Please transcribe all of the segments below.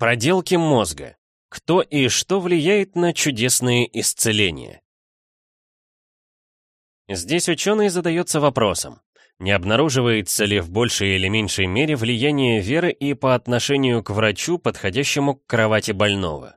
Проделки мозга. Кто и что влияет на чудесные исцеления? Здесь ученый задается вопросом, не обнаруживается ли в большей или меньшей мере влияние веры и по отношению к врачу, подходящему к кровати больного.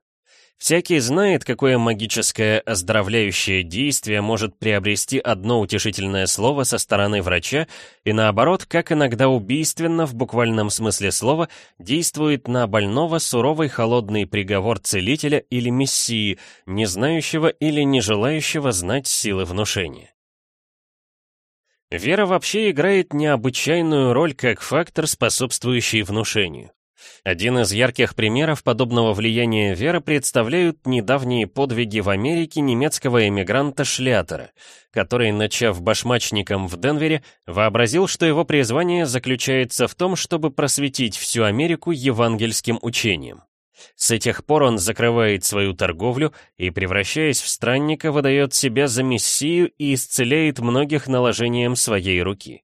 Всякий знает, какое магическое оздоровляющее действие может приобрести одно утешительное слово со стороны врача, и наоборот, как иногда убийственно в буквальном смысле слова действует на больного суровый холодный приговор целителя или мессии, не знающего или не желающего знать силы внушения. Вера вообще играет необычайную роль как фактор, способствующий внушению. Один из ярких примеров подобного влияния веры представляют недавние подвиги в Америке немецкого эмигранта Шлятера, который, начав башмачником в Денвере, вообразил, что его призвание заключается в том, чтобы просветить всю Америку евангельским учением. С этих пор он закрывает свою торговлю и, превращаясь в странника, выдает себя за мессию и исцеляет многих наложением своей руки.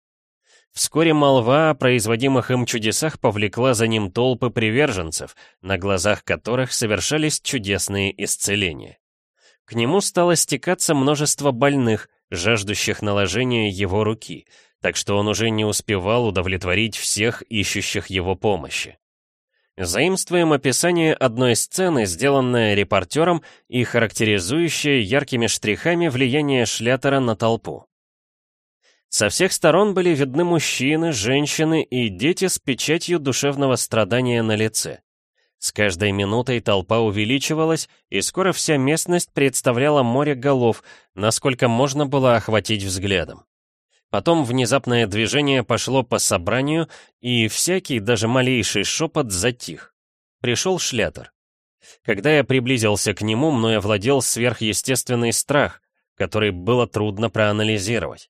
Вскоре молва о производимых им чудесах повлекла за ним толпы приверженцев, на глазах которых совершались чудесные исцеления. К нему стало стекаться множество больных, жаждущих наложения его руки, так что он уже не успевал удовлетворить всех ищущих его помощи. Заимствуем описание одной сцены, сделанное репортером и характеризующее яркими штрихами влияние шлятера на толпу. Со всех сторон были видны мужчины, женщины и дети с печатью душевного страдания на лице. С каждой минутой толпа увеличивалась, и скоро вся местность представляла море голов, насколько можно было охватить взглядом. Потом внезапное движение пошло по собранию, и всякий, даже малейший шепот затих. Пришел шлятер. Когда я приблизился к нему, мной овладел сверхъестественный страх, который было трудно проанализировать.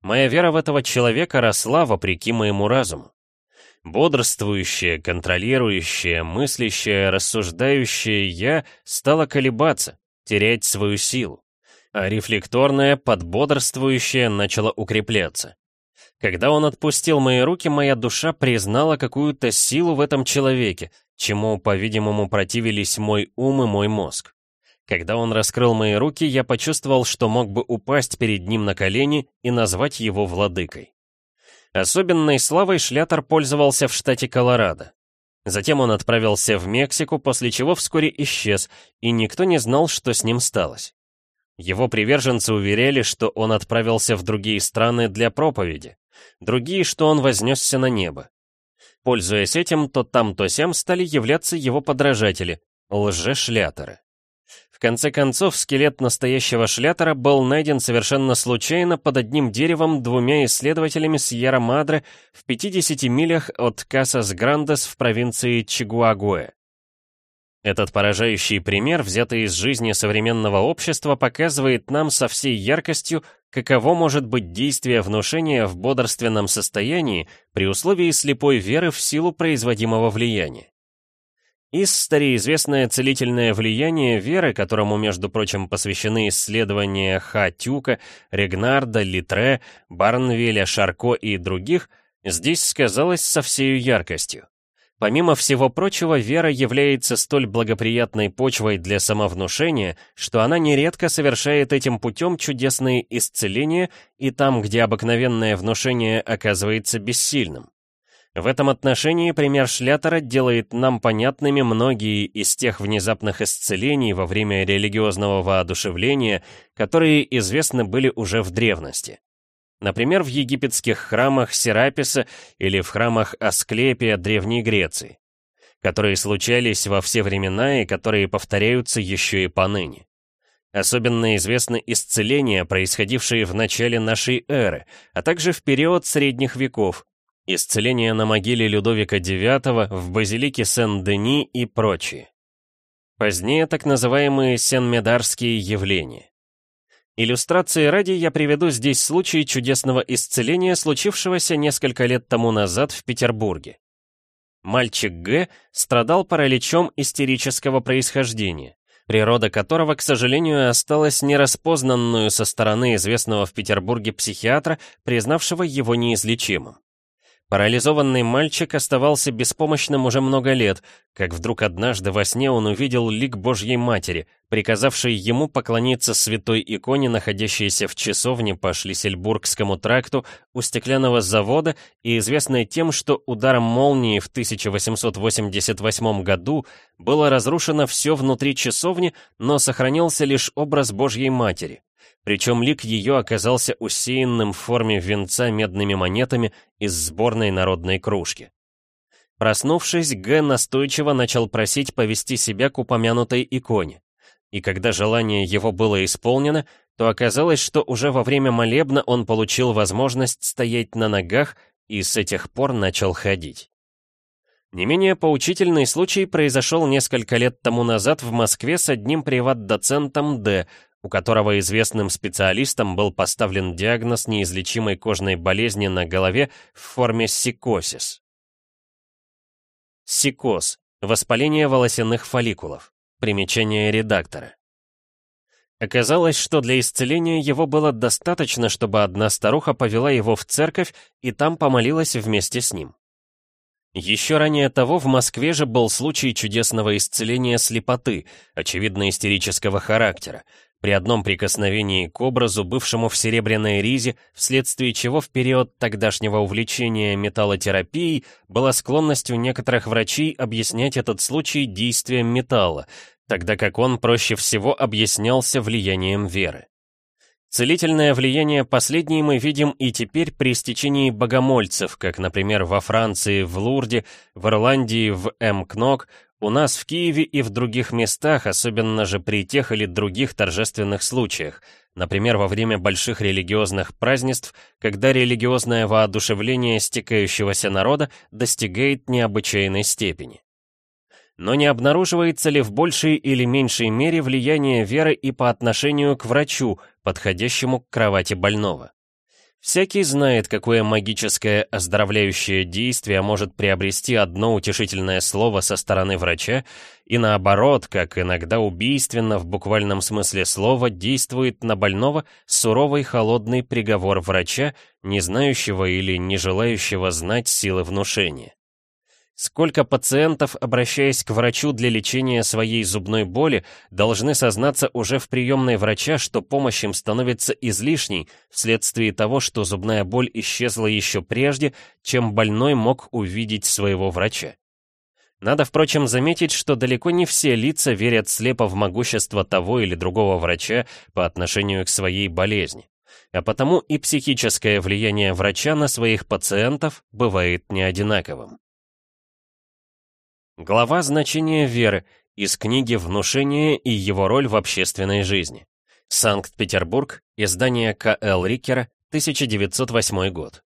Моя вера в этого человека росла вопреки моему разуму. Бодрствующее, контролирующее, мыслящее, рассуждающее «я» стало колебаться, терять свою силу, а рефлекторное, подбодрствующее начало укрепляться. Когда он отпустил мои руки, моя душа признала какую-то силу в этом человеке, чему, по-видимому, противились мой ум и мой мозг. Когда он раскрыл мои руки, я почувствовал, что мог бы упасть перед ним на колени и назвать его владыкой. Особенной славой Шлятор пользовался в штате Колорадо. Затем он отправился в Мексику, после чего вскоре исчез, и никто не знал, что с ним сталось. Его приверженцы уверяли, что он отправился в другие страны для проповеди, другие, что он вознесся на небо. Пользуясь этим, то там, то сям стали являться его подражатели, лже-шляторы. В конце концов, скелет настоящего шлятора был найден совершенно случайно под одним деревом двумя исследователями Сьерра-Мадре в 50 милях от Касас-Грандес в провинции Чигуагуэ. Этот поражающий пример, взятый из жизни современного общества, показывает нам со всей яркостью, каково может быть действие внушения в бодрственном состоянии при условии слепой веры в силу производимого влияния. Истори известное целительное влияние веры, которому, между прочим, посвящены исследования Ха Тюка, Регнарда, Литре, Барнвеля, Шарко и других, здесь сказалось со всей яркостью. Помимо всего прочего, вера является столь благоприятной почвой для самовнушения, что она нередко совершает этим путем чудесные исцеления и там, где обыкновенное внушение оказывается бессильным. В этом отношении пример Шлятера делает нам понятными многие из тех внезапных исцелений во время религиозного воодушевления, которые известны были уже в древности. Например, в египетских храмах Сераписа или в храмах Асклепия Древней Греции, которые случались во все времена и которые повторяются еще и поныне. Особенно известны исцеления, происходившие в начале нашей эры, а также в период средних веков, исцеление на могиле Людовика IX в базилике Сен-Дени и прочие. Позднее так называемые сен-медарские явления. Иллюстрации ради я приведу здесь случай чудесного исцеления, случившегося несколько лет тому назад в Петербурге. Мальчик Г. страдал параличом истерического происхождения, природа которого, к сожалению, осталась нераспознанную со стороны известного в Петербурге психиатра, признавшего его неизлечимым. Парализованный мальчик оставался беспомощным уже много лет, как вдруг однажды во сне он увидел лик Божьей Матери, приказавшей ему поклониться святой иконе, находящейся в часовне по Шлиссельбургскому тракту у стеклянного завода и известной тем, что ударом молнии в 1888 году было разрушено все внутри часовни, но сохранился лишь образ Божьей Матери. Причем лик ее оказался усеянным в форме венца медными монетами из сборной народной кружки. Проснувшись, Г. настойчиво начал просить повести себя к упомянутой иконе. И когда желание его было исполнено, то оказалось, что уже во время молебна он получил возможность стоять на ногах и с этих пор начал ходить. Не менее поучительный случай произошел несколько лет тому назад в Москве с одним приват-доцентом Д, у которого известным специалистам был поставлен диагноз неизлечимой кожной болезни на голове в форме сикосис. Сикоз – воспаление волосяных фолликулов. Примечание редактора. Оказалось, что для исцеления его было достаточно, чтобы одна старуха повела его в церковь и там помолилась вместе с ним. Еще ранее того в Москве же был случай чудесного исцеления слепоты, очевидно истерического характера, при одном прикосновении к образу, бывшему в серебряной ризе, вследствие чего в период тогдашнего увлечения металлотерапией была склонность у некоторых врачей объяснять этот случай действием металла, тогда как он проще всего объяснялся влиянием веры. Целительное влияние последней мы видим и теперь при стечении богомольцев, как, например, во Франции в Лурде, в Ирландии в М-Кнок, у нас в Киеве и в других местах, особенно же при тех или других торжественных случаях, например, во время больших религиозных празднеств, когда религиозное воодушевление стекающегося народа достигает необычайной степени. Но не обнаруживается ли в большей или меньшей мере влияние веры и по отношению к врачу, подходящему к кровати больного? Всякий знает, какое магическое оздоровляющее действие может приобрести одно утешительное слово со стороны врача, и наоборот, как иногда убийственно в буквальном смысле слова действует на больного суровый холодный приговор врача, не знающего или не желающего знать силы внушения. Сколько пациентов, обращаясь к врачу для лечения своей зубной боли, должны сознаться уже в приемной врача, что помощь им становится излишней вследствие того, что зубная боль исчезла еще прежде, чем больной мог увидеть своего врача. Надо, впрочем, заметить, что далеко не все лица верят слепо в могущество того или другого врача по отношению к своей болезни. А потому и психическое влияние врача на своих пациентов бывает неодинаковым. Глава «Значение веры» из книги «Внушение и его роль в общественной жизни». Санкт-Петербург, издание К.Л. Рикера, 1908 год.